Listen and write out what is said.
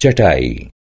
चटाई।